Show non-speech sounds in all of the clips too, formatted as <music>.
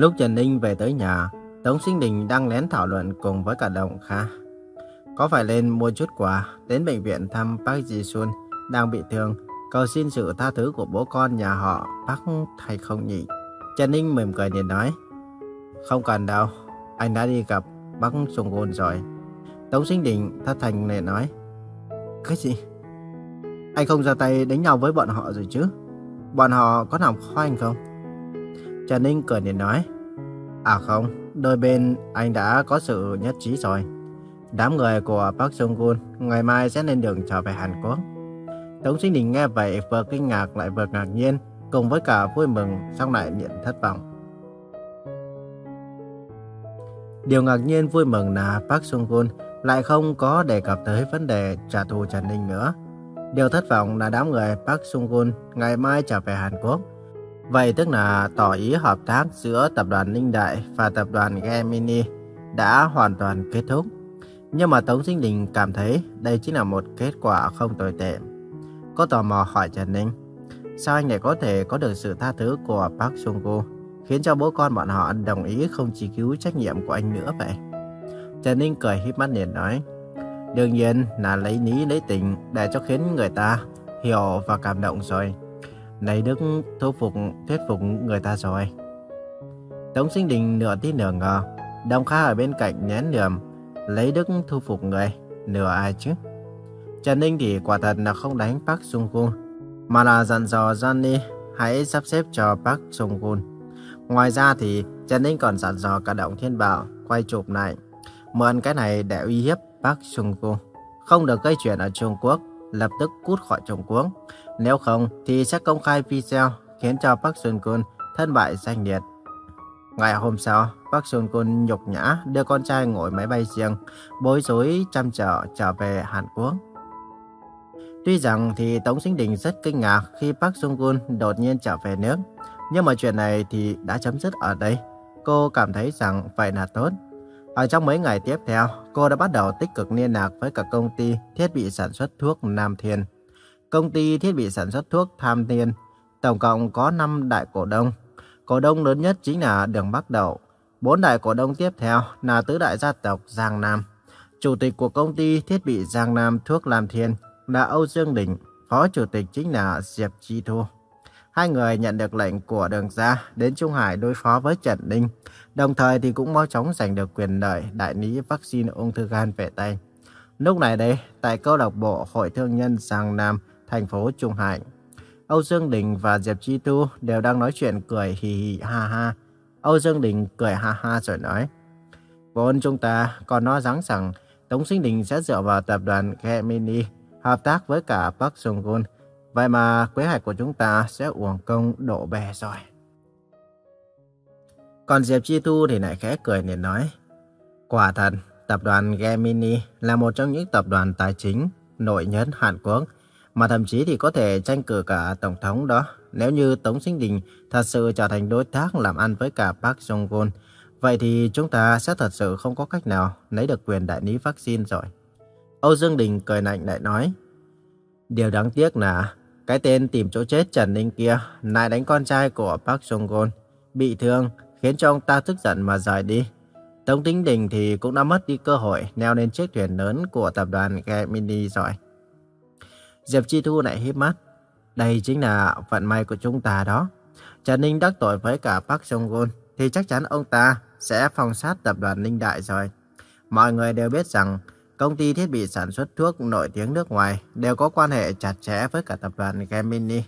Lúc Trần Ninh về tới nhà, Tống Sinh Đình đang lén thảo luận cùng với cả Đồng Kha. Có phải lên mua chút quà đến bệnh viện thăm Park Ji Sun đang bị thương, cầu xin sự tha thứ của bố con nhà họ Park hay không nhỉ? Trần Ninh mỉm cười liền nói, không cần đâu, anh đã đi gặp Park Sung Gun rồi. Tống Sinh Đình thất thành lại nói, cái gì? Anh không ra tay đánh nhau với bọn họ rồi chứ? Bọn họ có làm khó anh không? Trần Ninh cười liền nói, à không, đôi bên anh đã có sự nhất trí rồi. Đám người của Park Sung Gun ngày mai sẽ lên đường trở về Hàn Quốc. Tống Sinh Đình nghe vậy vừa kinh ngạc lại vừa ngạc nhiên, cùng với cả vui mừng, xong lại nhận thất vọng. Điều ngạc nhiên vui mừng là Park Sung Gun lại không có đề cập tới vấn đề trả thù Trần Ninh nữa. Điều thất vọng là đám người Park Sung Gun ngày mai trở về Hàn Quốc. Vậy tức là tỏ ý hợp tác giữa tập đoàn Ninh Đại và tập đoàn Gemini đã hoàn toàn kết thúc. Nhưng mà Tống Sinh Đình cảm thấy đây chính là một kết quả không tồi tệ. Có tò mò hỏi Trần Ninh, sao anh lại có thể có được sự tha thứ của Park Sung Gu, khiến cho bố con bọn họ đồng ý không chỉ cứu trách nhiệm của anh nữa vậy? Trần Ninh cười híp mắt liền nói, đương nhiên là lấy lý lấy tình để cho khiến người ta hiểu và cảm động rồi. Này Đức thu phục, thuyết phục người ta rồi. Tống Sinh Đình nửa tin nửa ngờ, Đồng Kha ở bên cạnh nhén nhườm, lấy Đức thu phục người, nửa ai chứ? Trần Ninh thì quả thật là không đánh Park Sung Gun, mà là dặn dò Johnny hãy sắp xếp cho Park Sung Gun. Ngoài ra thì Trần Ninh còn dặn dò cả Động Thiên Bảo quay chụp lại, mượn cái này để uy hiếp Park Sung Gun. Không được gây chuyện ở Trung Quốc, lập tức cút khỏi Trung Quốc. Nếu không thì sẽ công khai video khiến cho Park Sun-kun thân bại danh liệt. Ngày hôm sau, Park Sun Kun nhục nhã đưa con trai ngồi máy bay riêng, bối rối chăm trở trở về Hàn Quốc. Tuy rằng thì Tống Sinh Đình rất kinh ngạc khi Park Sun Kun đột nhiên trở về nước, nhưng mà chuyện này thì đã chấm dứt ở đây. Cô cảm thấy rằng vậy là tốt. Ở trong mấy ngày tiếp theo, cô đã bắt đầu tích cực liên lạc với cả công ty thiết bị sản xuất thuốc Nam Thiên. Công ty thiết bị sản xuất thuốc Tham Thiên tổng cộng có 5 đại cổ đông. Cổ đông lớn nhất chính là Đường Bắc Đậu. Bốn đại cổ đông tiếp theo là tứ đại gia tộc Giang Nam. Chủ tịch của công ty thiết bị Giang Nam Thuốc Lam Thiên là Âu Dương Đình, phó chủ tịch chính là Diệp Chi Thu. Hai người nhận được lệnh của đường ra đến Trung Hải đối phó với Trần Ninh, đồng thời thì cũng mau chóng giành được quyền lợi đại lý vaccine ung thư gan về tay. Lúc này đây, tại câu lạc bộ Hội Thương nhân Giang Nam, thành phố Trung Hải, Âu Dương Đình và Diệp Chi Tu đều đang nói chuyện cười hì hì ha ha. Âu Dương Đình cười ha ha rồi nói, Vốn chúng ta còn nói rằng rằng Tống Sinh Đình sẽ dựa vào tập đoàn Gemini hợp tác với cả Park Sung Gun. Vậy mà kế hoạch của chúng ta sẽ uổng công đổ bè rồi. Còn Diệp Chi thu thì lại khẽ cười liền nói, Quả thật, tập đoàn Gemini là một trong những tập đoàn tài chính nổi nhân Hàn Quốc, mà thậm chí thì có thể tranh cử cả Tổng thống đó. Nếu như Tống Sinh Đình thật sự trở thành đối tác làm ăn với cả Park Jong-un, vậy thì chúng ta sẽ thật sự không có cách nào lấy được quyền đại lý vaccine rồi. Âu Dương Đình cười lạnh lại nói, Điều đáng tiếc là cái tên tìm chỗ chết Trần Ninh kia lại đánh con trai của Park Jong Gon bị thương, khiến cho ông ta tức giận mà rời đi. Tống Tĩnh Đình thì cũng đã mất đi cơ hội leo lên chiếc thuyền lớn của tập đoàn Gemini rồi. Diệp Chi Thu lại híp mắt. Đây chính là vận may của chúng ta đó. Trần Ninh đắc tội với cả Park Jong Gon thì chắc chắn ông ta sẽ phong sát tập đoàn Ninh Đại rồi. Mọi người đều biết rằng công ty thiết bị sản xuất thuốc nổi tiếng nước ngoài đều có quan hệ chặt chẽ với cả tập đoàn Gemini.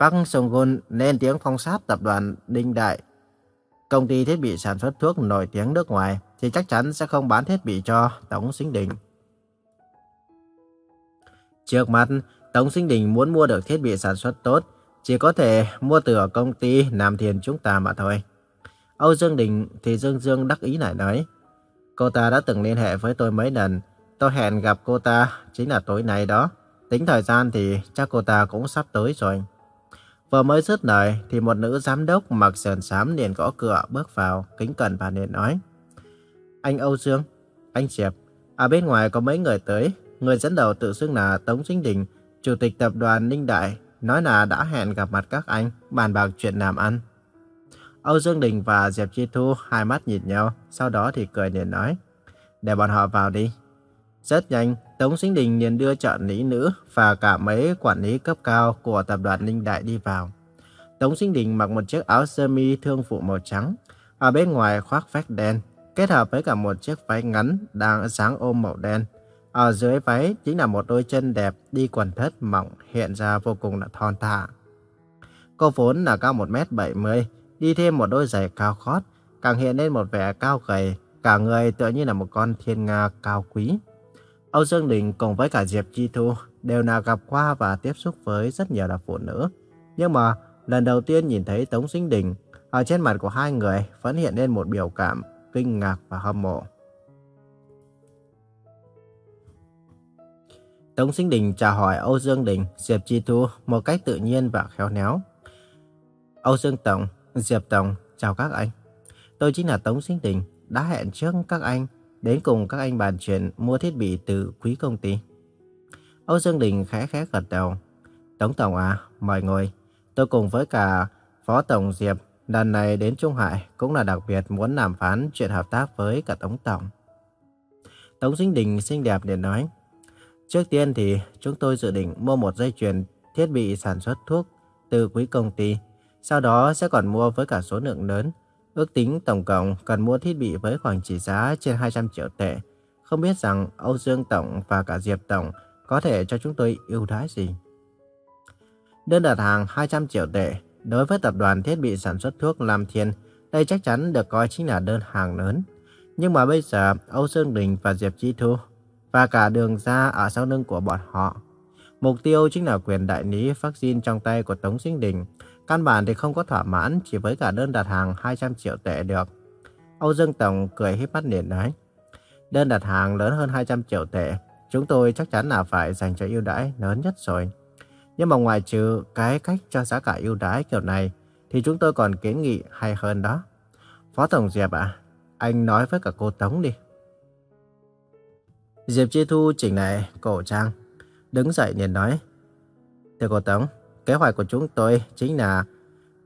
Park Sung-gun lên tiếng phong sát tập đoàn Đinh Đại. Công ty thiết bị sản xuất thuốc nổi tiếng nước ngoài thì chắc chắn sẽ không bán thiết bị cho Tống Sinh Đình. Trước mắt, Tống Sinh Đình muốn mua được thiết bị sản xuất tốt, chỉ có thể mua từ ở công ty Nam Thiền chúng ta mà thôi. Âu Dương Đình thì Dương Dương đắc ý lại nói, cô ta đã từng liên hệ với tôi mấy lần, tôi hẹn gặp cô ta chính là tối nay đó. Tính thời gian thì chắc cô ta cũng sắp tới rồi. Vừa mới dứt lời thì một nữ giám đốc mặc sườn xám liền gõ cửa bước vào, kính cẩn và liền nói. Anh Âu Dương, anh Diệp, ở bên ngoài có mấy người tới, Người dẫn đầu tự xưng là Tống Sinh Đình, chủ tịch tập đoàn Ninh Đại, nói là đã hẹn gặp mặt các anh, bàn bạc chuyện làm ăn. Âu Dương Đình và Diệp Chi Thu hai mắt nhìn nhau, sau đó thì cười liền nói. Để bọn họ vào đi. Rất nhanh, Tống Sinh Đình liền đưa trợ lý nữ và cả mấy quản lý cấp cao của tập đoàn Ninh Đại đi vào. Tống Sinh Đình mặc một chiếc áo sơ mi thương phụ màu trắng, ở bên ngoài khoác vest đen, kết hợp với cả một chiếc váy ngắn đang sáng ôm màu đen. Ở dưới váy chính là một đôi chân đẹp đi quần thất mỏng hiện ra vô cùng là thon thả. Cô vốn là cao 1m70, đi thêm một đôi giày cao gót, càng hiện lên một vẻ cao gầy, cả người tựa như là một con thiên nga cao quý. Âu Dương Đình cùng với cả Diệp Chi Thu đều là gặp qua và tiếp xúc với rất nhiều là phụ nữ. Nhưng mà lần đầu tiên nhìn thấy Tống Sinh Đình, ở trên mặt của hai người vẫn hiện lên một biểu cảm kinh ngạc và hâm mộ. Tống Sinh Đình chào hỏi Âu Dương Đình, Diệp Chi Thu một cách tự nhiên và khéo léo. Âu Dương Tổng, Diệp Tổng, chào các anh. Tôi chính là Tống Sinh Đình, đã hẹn trước các anh đến cùng các anh bàn chuyện mua thiết bị từ quý công ty. Âu Dương Đình khẽ khẽ gật đầu. Tống Tổng à, mời ngồi. Tôi cùng với cả Phó Tổng Diệp lần này đến Trung Hải cũng là đặc biệt muốn đàm phán chuyện hợp tác với cả Tống Tổng. Tống Sinh Đình xinh đẹp để nói. Trước tiên thì chúng tôi dự định mua một dây chuyền thiết bị sản xuất thuốc từ quý công ty. Sau đó sẽ còn mua với cả số lượng lớn. Ước tính tổng cộng cần mua thiết bị với khoảng trị giá trên 200 triệu tệ. Không biết rằng Âu Dương Tổng và cả Diệp Tổng có thể cho chúng tôi ưu đãi gì? Đơn đặt hàng 200 triệu tệ đối với tập đoàn thiết bị sản xuất thuốc Lam Thiên, đây chắc chắn được coi chính là đơn hàng lớn. Nhưng mà bây giờ Âu Dương Đình và Diệp Chi Thu và cả đường ra ở sau lưng của bọn họ. Mục tiêu chính là quyền đại lý vaccine trong tay của Tống Sinh Đình. Căn bản thì không có thỏa mãn chỉ với cả đơn đặt hàng 200 triệu tệ được. Âu Dương Tổng cười híp mắt liền nói. Đơn đặt hàng lớn hơn 200 triệu tệ. Chúng tôi chắc chắn là phải dành cho ưu đãi lớn nhất rồi. Nhưng mà ngoài trừ cái cách cho giá cả ưu đãi kiểu này, thì chúng tôi còn kiến nghị hay hơn đó. Phó Tổng Diệp ạ, anh nói với cả cô Tống đi. Diệp Chi Thu chỉnh lại cổ trang, đứng dậy liền nói. Thưa cô Tống, kế hoạch của chúng tôi chính là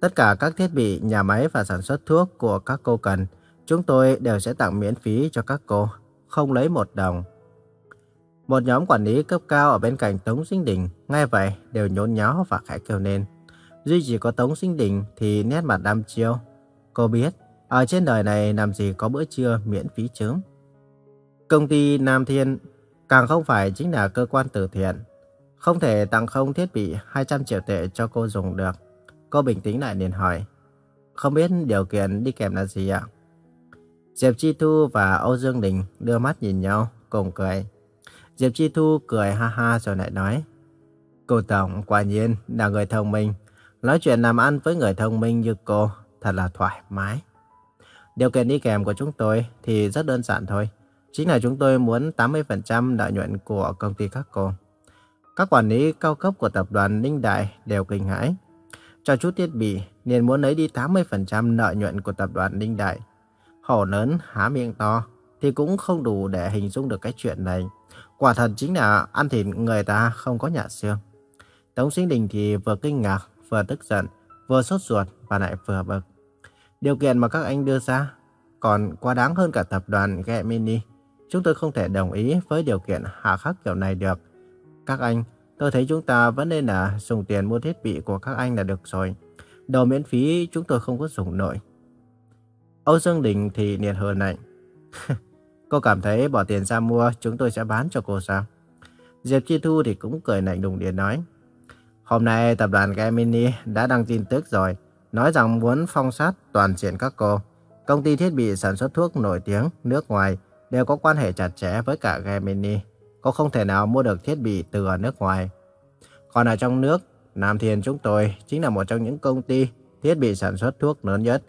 tất cả các thiết bị nhà máy và sản xuất thuốc của các cô cần, chúng tôi đều sẽ tặng miễn phí cho các cô, không lấy một đồng. Một nhóm quản lý cấp cao ở bên cạnh Tống Sinh Đình, nghe vậy đều nhốn nháo và khẽ kêu lên. Duy chỉ có Tống Sinh Đình thì nét mặt đăm chiêu. Cô biết, ở trên đời này làm gì có bữa trưa miễn phí chứ? Công ty Nam Thiên càng không phải chính là cơ quan từ thiện. Không thể tặng không thiết bị 200 triệu tệ cho cô dùng được. Cô bình tĩnh lại liền hỏi. Không biết điều kiện đi kèm là gì ạ? Diệp Chi Thu và Âu Dương Đình đưa mắt nhìn nhau, cùng cười. Diệp Chi Thu cười ha ha rồi lại nói. Cô Tổng quả nhiên là người thông minh. Nói chuyện làm ăn với người thông minh như cô thật là thoải mái. Điều kiện đi kèm của chúng tôi thì rất đơn giản thôi. Chính là chúng tôi muốn 80% lợi nhuận của công ty các cô. Các quản lý cao cấp của tập đoàn Ninh Đại đều kinh hãi. Cho chút thiết bị, liền muốn lấy đi 80% lợi nhuận của tập đoàn Ninh Đại. Hổ lớn há miệng to thì cũng không đủ để hình dung được cái chuyện này. Quả thật chính là ăn thịt người ta không có nhả xương. Tống Sinh Đình thì vừa kinh ngạc, vừa tức giận, vừa sốt ruột và lại vừa bực. Điều kiện mà các anh đưa ra còn quá đáng hơn cả tập đoàn Gemini. Chúng tôi không thể đồng ý với điều kiện hạ khắc kiểu này được. Các anh, tôi thấy chúng ta vẫn nên là dùng tiền mua thiết bị của các anh là được rồi. Đồ miễn phí chúng tôi không có dùng nổi. Âu Dương Đình thì nhiệt hờn này. cô cảm thấy bỏ tiền ra mua chúng tôi sẽ bán cho cô sao? Diệp Chi Thu thì cũng cười lạnh đùng điện nói. Hôm nay tập đoàn Gemini đã đăng tin tức rồi. Nói rằng muốn phong sát toàn diện các cô. Công ty thiết bị sản xuất thuốc nổi tiếng nước ngoài đều có quan hệ chặt chẽ với cả Gemini. Cô không thể nào mua được thiết bị từ ở nước ngoài. Còn ở trong nước, Nam Thiên chúng tôi chính là một trong những công ty thiết bị sản xuất thuốc lớn nhất.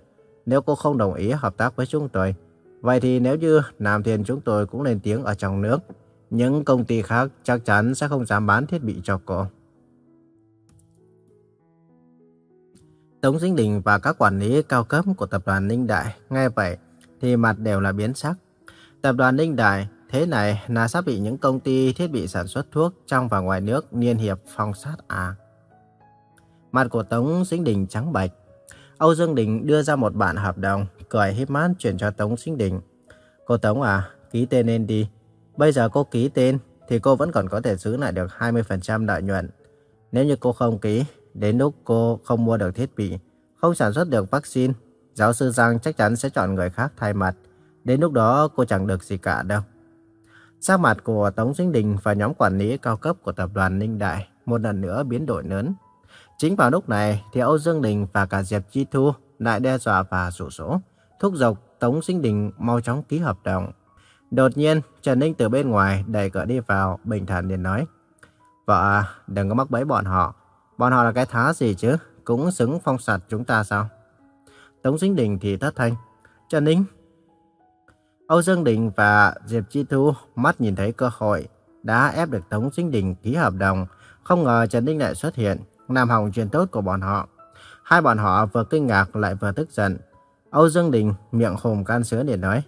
Nếu cô không đồng ý hợp tác với chúng tôi, vậy thì nếu như Nam Thiên chúng tôi cũng lên tiếng ở trong nước, những công ty khác chắc chắn sẽ không dám bán thiết bị cho cô. Tống Dinh Đình và các quản lý cao cấp của tập đoàn Ninh Đại nghe vậy thì mặt đều là biến sắc. Tập đoàn Ninh Đại thế này là sắp bị những công ty thiết bị sản xuất thuốc trong và ngoài nước liên hiệp phong sát à. Mặt của Tống Sinh Đình trắng bệch. Âu Dương Đình đưa ra một bản hợp đồng, cười híp mắt chuyển cho Tống Sinh Đình. Cô Tống à, ký tên lên đi. Bây giờ cô ký tên thì cô vẫn còn có thể giữ lại được 20% lợi nhuận. Nếu như cô không ký, đến lúc cô không mua được thiết bị, không sản xuất được vaccine, giáo sư Giang chắc chắn sẽ chọn người khác thay mặt. Đến lúc đó cô chẳng được gì cả đâu. Sắc mặt của Tống Duyên Đình và nhóm quản lý cao cấp của tập đoàn Ninh Đại một lần nữa biến đổi lớn. Chính vào lúc này thì Âu Dương Đình và cả Diệp Chi Thu lại đe dọa và rủ rỗ, thúc giục Tống Duyên Đình mau chóng ký hợp đồng. Đột nhiên, Trần Ninh từ bên ngoài đẩy cửa đi vào, bình thản liền nói. Vợ à, đừng có mắc bẫy bọn họ. Bọn họ là cái thá gì chứ? Cũng xứng phong sạt chúng ta sao? Tống Duyên Đình thì thất thanh. Trần Ninh. Âu Dương Đình và Diệp Chi Thu mắt nhìn thấy cơ hội, đã ép được Tống Sinh Đình ký hợp đồng. Không ngờ Trần Ninh lại xuất hiện, làm hỏng chuyện tốt của bọn họ. Hai bọn họ vừa kinh ngạc lại vừa tức giận. Âu Dương Đình miệng hùng can sứa để nói.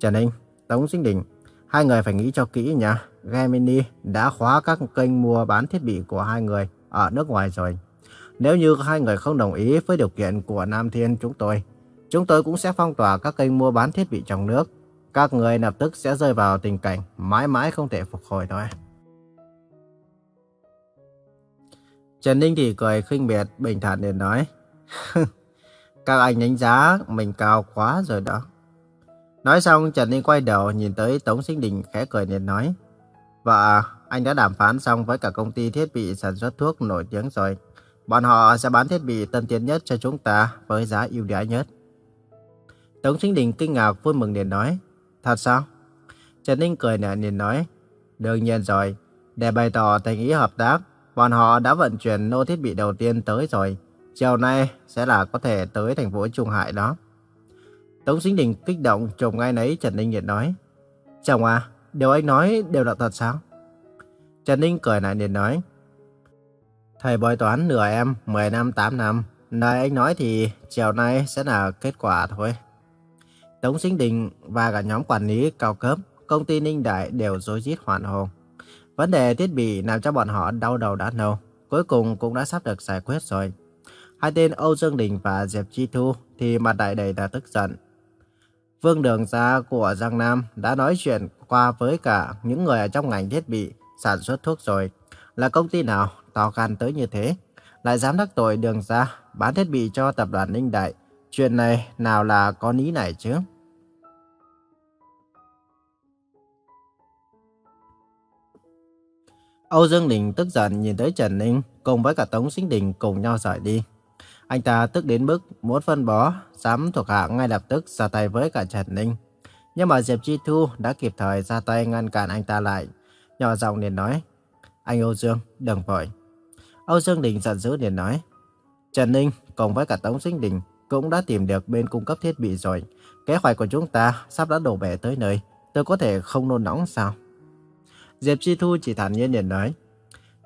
Trần Ninh, Tống Sinh Đình, hai người phải nghĩ cho kỹ nha. Gemini đã khóa các kênh mua bán thiết bị của hai người ở nước ngoài rồi. Nếu như hai người không đồng ý với điều kiện của Nam Thiên chúng tôi, chúng tôi cũng sẽ phong tỏa các kênh mua bán thiết bị trong nước. Các người lập tức sẽ rơi vào tình cảnh mãi mãi không thể phục hồi thôi. Trần Ninh thì cười khinh biệt bình thản để nói. <laughs> Các anh đánh giá mình cao quá rồi đó. Nói xong Trần Ninh quay đầu nhìn tới Tống Sinh Đình khẽ cười liền nói. Vợ, anh đã đàm phán xong với cả công ty thiết bị sản xuất thuốc nổi tiếng rồi. Bọn họ sẽ bán thiết bị tân tiến nhất cho chúng ta với giá ưu đãi nhất. Tống Sinh Đình kinh ngạc vui mừng liền nói. Thật sao? Trần Ninh cười nở nhìn nói. Đương nhiên rồi. Để bày tỏ thành ý hợp tác, bọn họ đã vận chuyển nô thiết bị đầu tiên tới rồi. Chiều nay sẽ là có thể tới thành phố Trung Hải đó. Tống Sinh Đình kích động chồng ngay nấy Trần Ninh liền nói. Chồng à, điều anh nói đều là thật sao? Trần Ninh cười lại liền nói. Thầy bói toán nửa em, 10 năm 8 năm. Nơi anh nói thì chiều nay sẽ là kết quả thôi. Tống Sinh Đình và cả nhóm quản lý cao cấp công ty Ninh Đại đều rối rít hoàn hồn. Vấn đề thiết bị làm cho bọn họ đau đầu đã lâu, cuối cùng cũng đã sắp được giải quyết rồi. Hai tên Âu Dương Đình và Diệp Chi Thu thì mặt đại đầy là tức giận. Vương Đường Gia của Giang Nam đã nói chuyện qua với cả những người ở trong ngành thiết bị sản xuất thuốc rồi. Là công ty nào to gan tới như thế, lại dám đắc tội Đường Gia bán thiết bị cho tập đoàn Ninh Đại. Chuyện này nào là có lý này chứ? Âu Dương Đình tức giận nhìn tới Trần Ninh cùng với cả Tống Sinh Đình cùng nhau rời đi. Anh ta tức đến mức muốn phân bó, dám thuộc hạ ngay lập tức ra tay với cả Trần Ninh. Nhưng mà Diệp Chi Thu đã kịp thời ra tay ngăn cản anh ta lại. Nhỏ giọng liền nói, anh Âu Dương, đừng vội. Âu Dương Đình giận dữ liền nói, Trần Ninh cùng với cả Tống Sinh Đình cũng đã tìm được bên cung cấp thiết bị rồi. Kế hoạch của chúng ta sắp đã đổ bể tới nơi. Tôi có thể không nôn nóng sao? Diệp Chi Thu chỉ thản nhiên liền nói.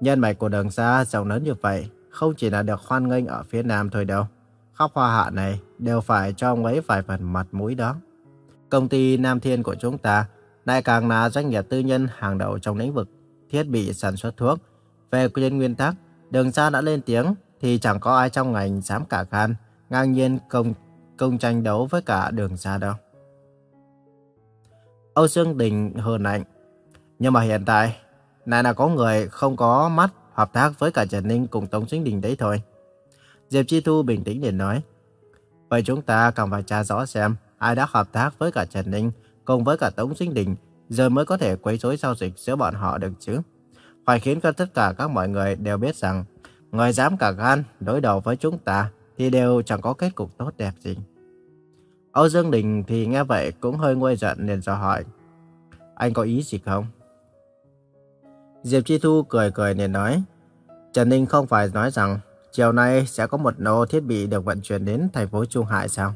Nhân mạch của đường xa rộng lớn như vậy, không chỉ là được hoan nghênh ở phía Nam thôi đâu. Khắp hoa hạ này đều phải cho ông ấy vài phần mặt mũi đó. Công ty Nam Thiên của chúng ta lại càng là doanh nghiệp tư nhân hàng đầu trong lĩnh vực thiết bị sản xuất thuốc. Về trên nguyên tắc, đường xa đã lên tiếng thì chẳng có ai trong ngành dám cả gan, ngang nhiên công, công tranh đấu với cả đường xa đâu. Âu Dương Đình hờn lạnh. Nhưng mà hiện tại, này là có người không có mắt hợp tác với cả Trần Ninh cùng Tống Sinh Đình đấy thôi. Diệp Chi Thu bình tĩnh để nói. Vậy chúng ta cần phải tra rõ xem ai đã hợp tác với cả Trần Ninh cùng với cả Tống Sinh Đình rồi mới có thể quấy rối giao dịch giữa bọn họ được chứ. Phải khiến cho tất cả các mọi người đều biết rằng người dám cả gan đối đầu với chúng ta thì đều chẳng có kết cục tốt đẹp gì. Âu Dương Đình thì nghe vậy cũng hơi nguôi giận nên dò hỏi. Anh có ý gì không? Diệp Chi Thu cười cười nên nói. Trần Ninh không phải nói rằng chiều nay sẽ có một lô thiết bị được vận chuyển đến thành phố Trung Hải sao?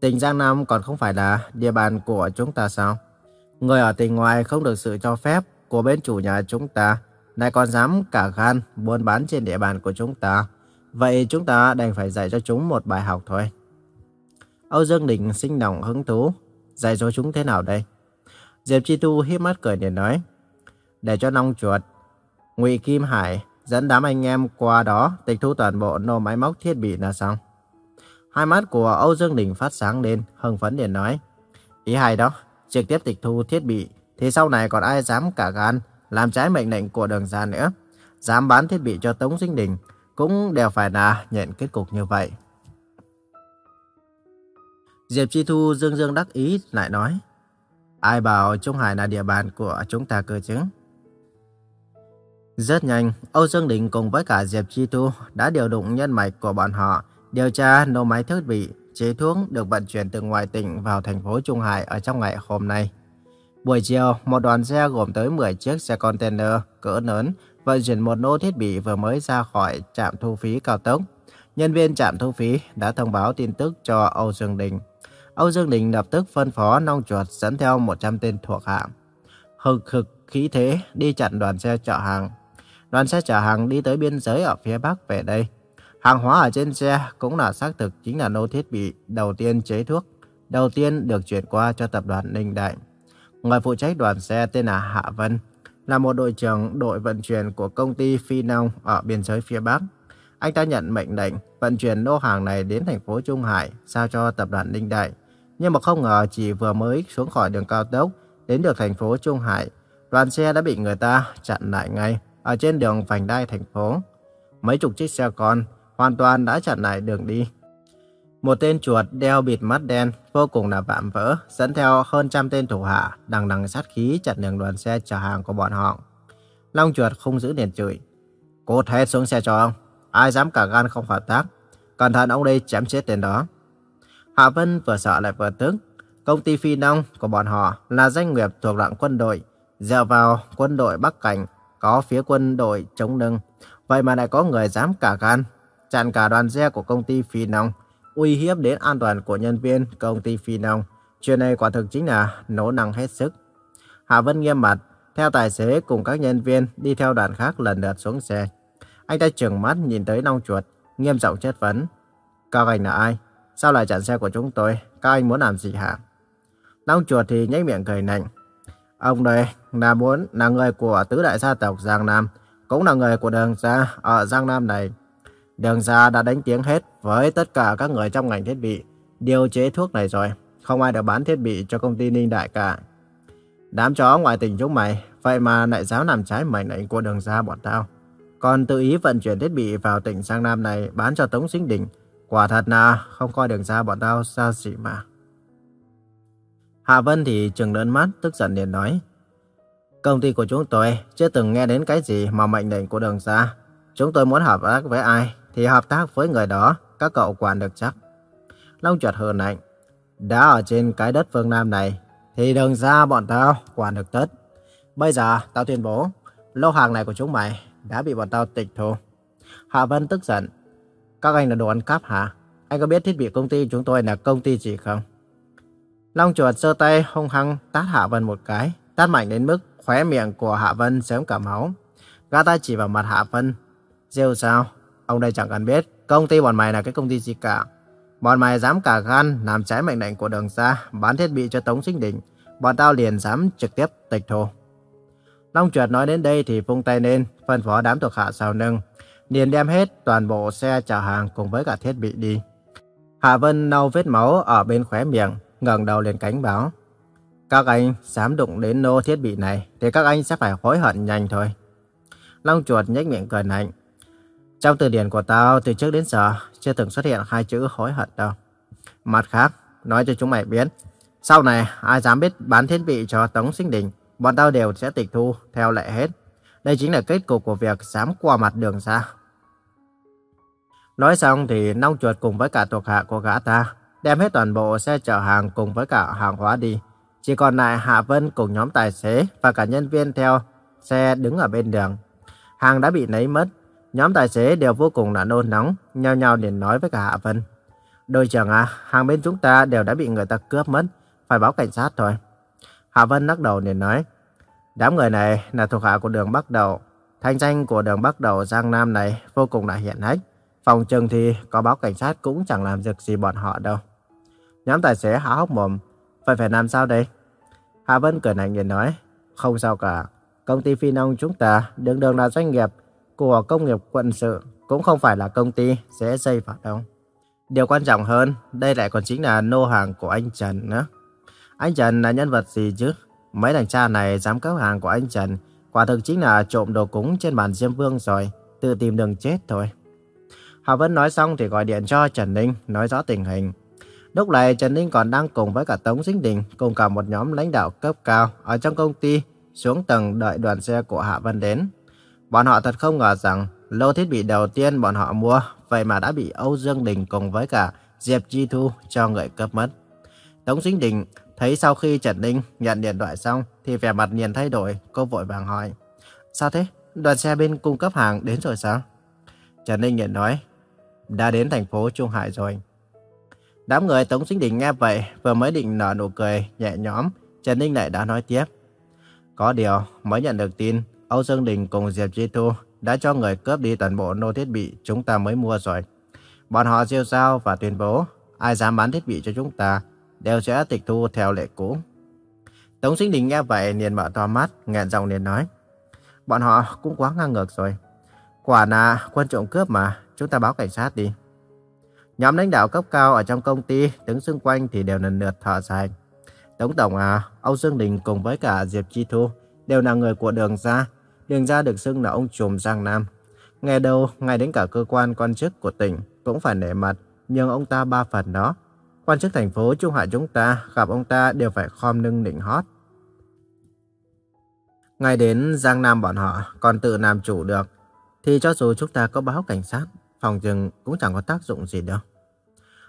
Tỉnh Giang Nam còn không phải là địa bàn của chúng ta sao? Người ở tỉnh ngoài không được sự cho phép của bên chủ nhà chúng ta, lại còn dám cả gan buôn bán trên địa bàn của chúng ta. Vậy chúng ta đành phải dạy cho chúng một bài học thôi. Âu Dương Đình sinh động hứng thú. Dạy cho chúng thế nào đây? Diệp Chi Tu hiếp mắt cười để nói. Để cho nong chuột, Ngụy Kim Hải dẫn đám anh em qua đó tịch thu toàn bộ nô máy móc thiết bị là xong. Hai mắt của Âu Dương Đình phát sáng lên, hưng phấn liền nói. Ý hay đó, trực tiếp tịch thu thiết bị, thì sau này còn ai dám cả gan làm trái mệnh lệnh của đường ra nữa. Dám bán thiết bị cho Tống Sinh Đình, cũng đều phải là nhận kết cục như vậy. Diệp Chi Thu dương dương đắc ý lại nói. Ai bảo Trung Hải là địa bàn của chúng ta cơ chứ? Rất nhanh, Âu Dương Đình cùng với cả Diệp Chi Thu đã điều động nhân mạch của bọn họ điều tra nổ máy thiết bị, chế thuốc được vận chuyển từ ngoài tỉnh vào thành phố Trung Hải ở trong ngày hôm nay. Buổi chiều, một đoàn xe gồm tới 10 chiếc xe container cỡ lớn vận chuyển một lô thiết bị vừa mới ra khỏi trạm thu phí cao tốc. Nhân viên trạm thu phí đã thông báo tin tức cho Âu Dương Đình. Âu Dương Đình lập tức phân phó nong chuột dẫn theo 100 tên thuộc hạ. Hực hực khí thế đi chặn đoàn xe chở hàng. Đoàn xe chở hàng đi tới biên giới ở phía bắc về đây. Hàng hóa ở trên xe cũng là xác thực chính là lô thiết bị đầu tiên chế thuốc, đầu tiên được chuyển qua cho tập đoàn Ninh Đại. Người phụ trách đoàn xe tên là Hạ Vân, là một đội trưởng đội vận chuyển của công ty Phi Nông ở biên giới phía Bắc. Anh ta nhận mệnh lệnh vận chuyển lô hàng này đến thành phố Trung Hải, giao cho tập đoàn Ninh Đại. Nhưng mà không ngờ chỉ vừa mới xuống khỏi đường cao tốc, đến được thành phố Trung Hải, đoàn xe đã bị người ta chặn lại ngay ở trên đường vành đai thành phố. Mấy chục chiếc xe con hoàn toàn đã chặn lại đường đi. Một tên chuột đeo bịt mắt đen vô cùng là vạm vỡ, dẫn theo hơn trăm tên thủ hạ đằng đằng sát khí chặn đường đoàn xe chở hàng của bọn họ. Long chuột không giữ liền chửi. Cút hết xuống xe cho ông. Ai dám cả gan không hợp tác. Cẩn thận ông đây chém chết tên đó. Hạ Vân vừa sợ lại vừa tức. Công ty Phi Nông của bọn họ là doanh nghiệp thuộc dạng quân đội. Dựa vào quân đội Bắc Cảnh, có phía quân đội chống lưng. Vậy mà lại có người dám cả gan, chặn cả đoàn xe của công ty Phi Nông, uy hiếp đến an toàn của nhân viên công ty Phi Nông. Chuyện này quả thực chính là nỗ năng hết sức. Hạ Vân nghiêm mặt, theo tài xế cùng các nhân viên đi theo đoàn khác lần lượt xuống xe. Anh ta trừng mắt nhìn tới nong chuột, nghiêm giọng chất vấn. Các anh là ai? Sao lại chặn xe của chúng tôi? Các anh muốn làm gì hả? Long chuột thì nhếch miệng cười nạnh. Ông đây là muốn là người của tứ đại gia tộc Giang Nam, cũng là người của đường gia ở Giang Nam này. Đường gia đã đánh tiếng hết với tất cả các người trong ngành thiết bị điều chế thuốc này rồi. Không ai được bán thiết bị cho công ty Ninh Đại cả. Đám chó ngoại tỉnh chúng mày, vậy mà lại dám làm trái mệnh lệnh của đường gia bọn tao. Còn tự ý vận chuyển thiết bị vào tỉnh Giang Nam này bán cho Tống Sinh Đình. Quả thật là không coi đường gia bọn tao xa xỉ mà. Hạ Vân thì trừng lớn mắt, tức giận liền nói. Công ty của chúng tôi chưa từng nghe đến cái gì mà mệnh lệnh của đường gia. Chúng tôi muốn hợp tác với ai thì hợp tác với người đó, các cậu quản được chắc. Long chuột hờn lạnh. Đã ở trên cái đất phương Nam này thì đừng ra bọn tao quản được tất. Bây giờ tao tuyên bố, lô hàng này của chúng mày đã bị bọn tao tịch thu. Hạ Vân tức giận. Các anh là đồ ăn cắp hả? Anh có biết thiết bị công ty chúng tôi là công ty gì không? Long chuột sơ tay hung hăng tát Hạ Vân một cái, tát mạnh đến mức khóe miệng của Hạ Vân sớm cả máu. Gã ta chỉ vào mặt Hạ Vân. Rêu sao? Ông đây chẳng cần biết công ty bọn mày là cái công ty gì cả. Bọn mày dám cả gan làm trái mệnh lệnh của đường xa, bán thiết bị cho Tống Sinh Đình. Bọn tao liền dám trực tiếp tịch thu. Long chuột nói đến đây thì vung tay lên, phân phó đám thuộc hạ sau lưng. Liền đem hết toàn bộ xe chở hàng cùng với cả thiết bị đi. Hạ Vân lau vết máu ở bên khóe miệng, ngẩng đầu lên cảnh báo. Các anh dám đụng đến nô thiết bị này thì các anh sẽ phải hối hận nhanh thôi. Long chuột nhếch miệng cười lạnh. Trong từ điển của tao từ trước đến giờ chưa từng xuất hiện hai chữ hối hận đâu. Mặt khác, nói cho chúng mày biết, sau này ai dám biết bán thiết bị cho Tống Sinh Đình, bọn tao đều sẽ tịch thu theo lệ hết. Đây chính là kết cục của việc dám qua mặt đường xa. Nói xong thì nong chuột cùng với cả thuộc hạ của gã ta đem hết toàn bộ xe chở hàng cùng với cả hàng hóa đi. Chỉ còn lại Hạ Vân cùng nhóm tài xế và cả nhân viên theo xe đứng ở bên đường. Hàng đã bị lấy mất. Nhóm tài xế đều vô cùng là nôn nóng, nhao nhao liền nói với cả Hạ Vân. Đội trưởng à, hàng bên chúng ta đều đã bị người ta cướp mất, phải báo cảnh sát thôi. Hạ Vân lắc đầu liền nói, đám người này là thuộc hạ của đường Bắc Đầu. Thanh danh của đường Bắc Đầu Giang Nam này vô cùng là hiện hách. Phòng trừng thì có báo cảnh sát cũng chẳng làm được gì bọn họ đâu. Nhóm tài xế há hốc mồm. Vậy phải làm sao đây? Hạ Vân cười lạnh liền nói. Không sao cả. Công ty Phi Nông chúng ta đường đường là doanh nghiệp của công nghiệp quân sự. Cũng không phải là công ty sẽ xây vào đâu. Điều quan trọng hơn, đây lại còn chính là nô hàng của anh Trần nữa. Anh Trần là nhân vật gì chứ? Mấy thằng cha này dám cướp hàng của anh Trần, quả thực chính là trộm đồ cúng trên bàn Diêm Vương rồi, tự tìm đường chết thôi. Hà Vân nói xong thì gọi điện cho Trần Ninh nói rõ tình hình. Lúc này Trần Ninh còn đang cùng với cả Tống Dinh Đình cùng cả một nhóm lãnh đạo cấp cao ở trong công ty xuống tầng đợi đoàn xe của Hạ Vân đến. Bọn họ thật không ngờ rằng lô thiết bị đầu tiên bọn họ mua vậy mà đã bị Âu Dương Đình cùng với cả Diệp Chi Thu cho người cướp mất. Tống Sinh Đình thấy sau khi Trần Ninh nhận điện thoại xong thì vẻ mặt liền thay đổi, cô vội vàng hỏi. Sao thế? Đoàn xe bên cung cấp hàng đến rồi sao? Trần Ninh nhận nói, đã đến thành phố Trung Hải rồi. Đám người Tống Sinh Đình nghe vậy, vừa mới định nở nụ cười nhẹ nhõm, Trần Ninh lại đã nói tiếp. Có điều, mới nhận được tin, Âu Dương Đình cùng Diệp Chi Thu đã cho người cướp đi toàn bộ nô thiết bị chúng ta mới mua rồi. Bọn họ rêu rao và tuyên bố, ai dám bán thiết bị cho chúng ta, đều sẽ tịch thu theo lệ cũ. Tống Sinh Đình nghe vậy liền mở to mắt, nghẹn giọng liền nói. Bọn họ cũng quá ngang ngược rồi. Quả là quân trộm cướp mà, chúng ta báo cảnh sát đi. Nhóm lãnh đạo cấp cao ở trong công ty đứng xung quanh thì đều lần lượt thở dài. Tống Tổng à, Âu Dương Đình cùng với cả Diệp Chi Thu đều là người của đường ra Đường gia được xưng là ông trùm Giang Nam. Nghe đâu, ngay đến cả cơ quan quan chức của tỉnh cũng phải nể mặt, nhưng ông ta ba phần đó. Quan chức thành phố Trung Hải chúng ta gặp ông ta đều phải khom lưng nịnh hót. Ngay đến Giang Nam bọn họ còn tự làm chủ được, thì cho dù chúng ta có báo cảnh sát, phòng trừng cũng chẳng có tác dụng gì đâu.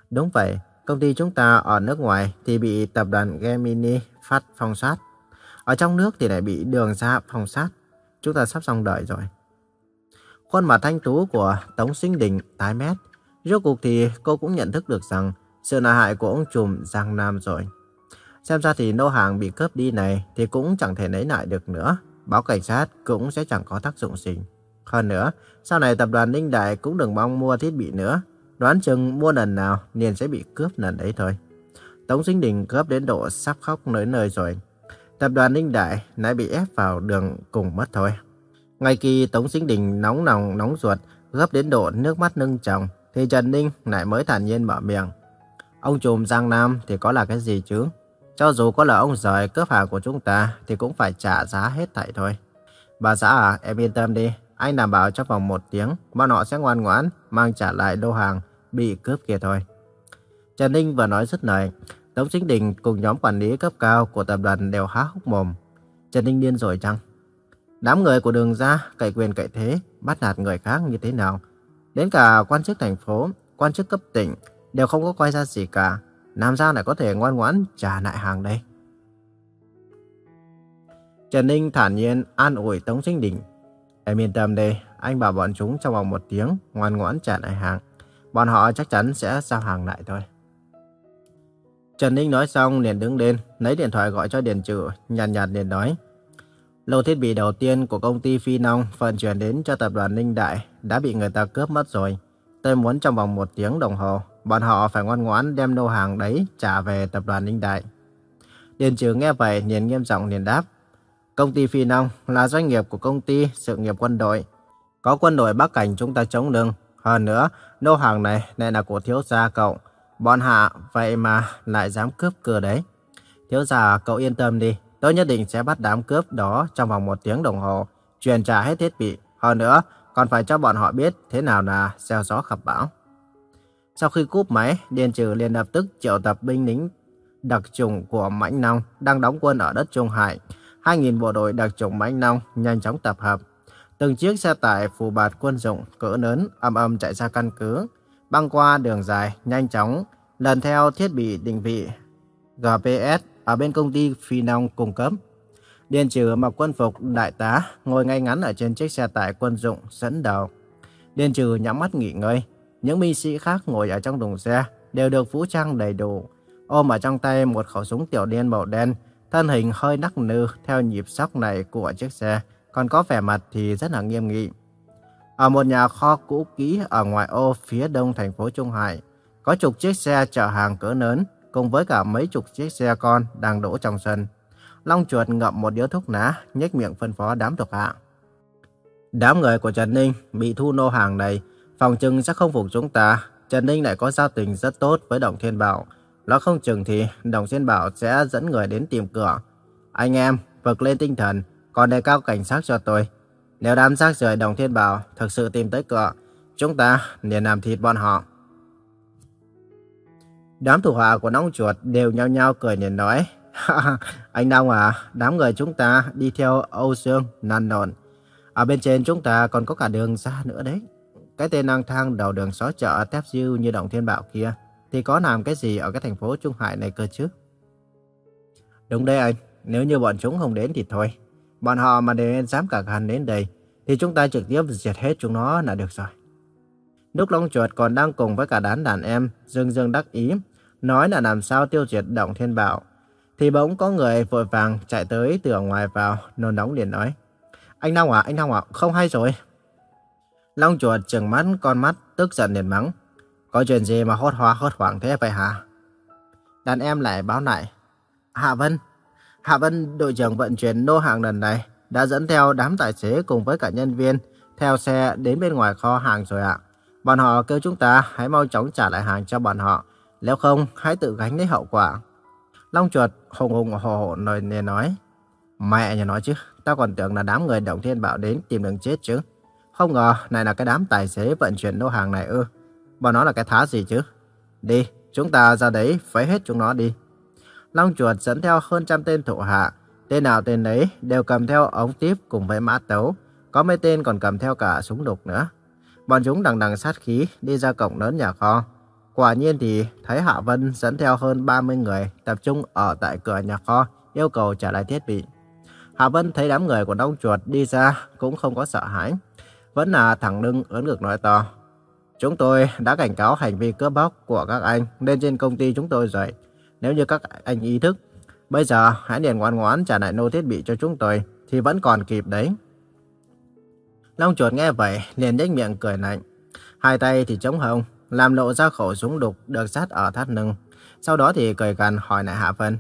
Đúng vậy, công ty chúng ta ở nước ngoài thì bị tập đoàn Gemini phát phong sát. Ở trong nước thì lại bị đường ra phong sát. Chúng ta sắp xong đời rồi. Khuôn mặt thanh tú của Tống Sinh Đình tái mét. Rốt cuộc thì cô cũng nhận thức được rằng sự nạ hại của ông trùm Giang Nam rồi. Xem ra thì nô hàng bị cướp đi này thì cũng chẳng thể lấy lại được nữa. Báo cảnh sát cũng sẽ chẳng có tác dụng gì. Hơn nữa, sau này tập đoàn Ninh Đại cũng đừng mong mua thiết bị nữa. Đoán chừng mua lần nào liền sẽ bị cướp lần đấy thôi. Tống Sinh Đình cướp đến độ sắp khóc nới nơi rồi. Tập đoàn Ninh Đại lại bị ép vào đường cùng mất thôi. Ngay khi Tống Sinh Đình nóng lòng nóng ruột, gấp đến độ nước mắt nâng tròng, thì Trần Ninh lại mới thản nhiên mở miệng. Ông trùm Giang Nam thì có là cái gì chứ? Cho dù có là ông rời cướp hàng của chúng ta thì cũng phải trả giá hết thảy thôi. Bà xã à, em yên tâm đi. Anh đảm bảo trong vòng một tiếng, bọn họ sẽ ngoan ngoãn mang trả lại lô hàng bị cướp kia thôi. Trần Ninh vừa nói dứt lời, Tống Chính Đình cùng nhóm quản lý cấp cao của tập đoàn đều há hốc mồm. Trần Ninh điên rồi chăng? Đám người của đường ra cậy quyền cậy thế, bắt nạt người khác như thế nào? Đến cả quan chức thành phố, quan chức cấp tỉnh đều không có quay ra gì cả. Làm sao lại có thể ngoan ngoãn trả lại hàng đây? Trần Ninh thản nhiên an ủi Tống Chính Đình. Em yên tâm đi, anh bảo bọn chúng trong vòng một tiếng ngoan ngoãn trả lại hàng. Bọn họ chắc chắn sẽ giao hàng lại thôi. Trần Ninh nói xong liền đứng lên, lấy điện thoại gọi cho Điền Trừ, nhàn nhạt liền nói. Lô thiết bị đầu tiên của công ty Phi Nông vận chuyển đến cho tập đoàn Ninh Đại đã bị người ta cướp mất rồi. Tôi muốn trong vòng một tiếng đồng hồ, bọn họ phải ngoan ngoãn đem lô hàng đấy trả về tập đoàn Ninh Đại. Điền Trừ nghe vậy liền nghiêm giọng liền đáp. Công ty Phi Nông là doanh nghiệp của công ty sự nghiệp quân đội. Có quân đội Bắc Cảnh chúng ta chống lưng. Hơn nữa, lô hàng này lại là của thiếu gia cậu. Bọn hạ vậy mà lại dám cướp cửa đấy. Thiếu gia cậu yên tâm đi. Tôi nhất định sẽ bắt đám cướp đó trong vòng một tiếng đồng hồ. Truyền trả hết thiết bị. Hơn nữa, còn phải cho bọn họ biết thế nào là gieo gió khập bão. Sau khi cúp máy, Điền Trừ liền lập tức triệu tập binh lính đặc chủng của Mãnh Nông đang đóng quân ở đất Trung Hải. 2.000 bộ đội đặc chủng Mãnh Nông nhanh chóng tập hợp. Từng chiếc xe tải phù bạt quân dụng cỡ lớn âm âm chạy ra căn cứ, băng qua đường dài nhanh chóng, lần theo thiết bị định vị GPS ở bên công ty Phi Nông cung cấp. Điền trừ mặc quân phục đại tá ngồi ngay ngắn ở trên chiếc xe tải quân dụng dẫn đầu. Điền trừ nhắm mắt nghỉ ngơi. Những binh sĩ khác ngồi ở trong thùng xe đều được vũ trang đầy đủ. Ôm ở trong tay một khẩu súng tiểu liên màu đen, thân hình hơi nắc nư theo nhịp sóc này của chiếc xe, còn có vẻ mặt thì rất là nghiêm nghị. Ở một nhà kho cũ kỹ ở ngoại ô phía đông thành phố Trung Hải, có chục chiếc xe chở hàng cỡ lớn cùng với cả mấy chục chiếc xe con đang đổ trong sân. Long chuột ngậm một điếu thuốc lá, nhếch miệng phân phó đám thuộc hạ. Đám người của Trần Ninh bị thu nô hàng này, phòng trưng sẽ không phục chúng ta. Trần Ninh lại có giao tình rất tốt với Đồng Thiên Bảo. Nó không chừng thì Đồng Thiên Bảo sẽ dẫn người đến tìm cửa. Anh em, vực lên tinh thần, còn đề cao cảnh sát cho tôi. Nếu đám xác rời Đồng Thiên Bảo thực sự tìm tới cửa, chúng ta liền làm thịt bọn họ. Đám thủ hạ của nóng chuột đều nhao nhao cười nhìn nói. anh Đông à, đám người chúng ta đi theo Âu Dương, năn nộn. Ở bên trên chúng ta còn có cả đường xa nữa đấy. Cái tên lang thang đầu đường xó chợ tép diêu như Đồng Thiên Bảo kia, thì có làm cái gì ở cái thành phố Trung Hải này cơ chứ? Đúng đấy anh, nếu như bọn chúng không đến thì thôi. Bọn họ mà để dám cả gan đến đây, thì chúng ta trực tiếp diệt hết chúng nó là được rồi. Lúc Long Chuột còn đang cùng với cả đám đàn em, dương dương đắc ý, nói là làm sao tiêu diệt Động Thiên Bảo. Thì bỗng có người vội vàng chạy tới từ ở ngoài vào, nôn nóng liền nói. Anh Long à, anh Long à, không hay rồi. Long Chuột trừng mắt con mắt, tức giận liền mắng. Có chuyện gì mà hốt hoa hốt hoảng thế vậy hả? Đàn em lại báo lại. Hạ Vân, Hạ Vân, đội trưởng vận chuyển nô hàng lần này, đã dẫn theo đám tài xế cùng với cả nhân viên theo xe đến bên ngoài kho hàng rồi ạ. Bọn họ kêu chúng ta hãy mau chóng trả lại hàng cho bọn họ, nếu không hãy tự gánh lấy hậu quả. Long chuột hùng hùng hồ hồ nói nề nói. Mẹ nhà nói chứ, tao còn tưởng là đám người Động Thiên Bảo đến tìm đường chết chứ. Không ngờ này là cái đám tài xế vận chuyển nô hàng này ư. Bọn nó là cái thá gì chứ. Đi, chúng ta ra đấy phế hết chúng nó đi. Long chuột dẫn theo hơn trăm tên thủ hạ. Tên nào tên đấy đều cầm theo ống tiếp cùng với mã tấu. Có mấy tên còn cầm theo cả súng đục nữa. Bọn chúng đằng đằng sát khí, đi ra cổng lớn nhà kho. Quả nhiên thì thấy Hạ Vân dẫn theo hơn 30 người tập trung ở tại cửa nhà kho, yêu cầu trả lại thiết bị. Hạ Vân thấy đám người của Long Chuột đi ra cũng không có sợ hãi. Vẫn là thẳng lưng ớn ngực nói to. Chúng tôi đã cảnh cáo hành vi cướp bóc của các anh lên trên công ty chúng tôi rồi. Nếu như các anh ý thức, bây giờ hãy liền ngoan ngoãn trả lại nô thiết bị cho chúng tôi thì vẫn còn kịp đấy. Long chuột nghe vậy, liền nhếch miệng cười lạnh. Hai tay thì chống hông, làm lộ ra khẩu súng đục được sát ở thắt lưng. Sau đó thì cười gằn hỏi lại Hạ Vân.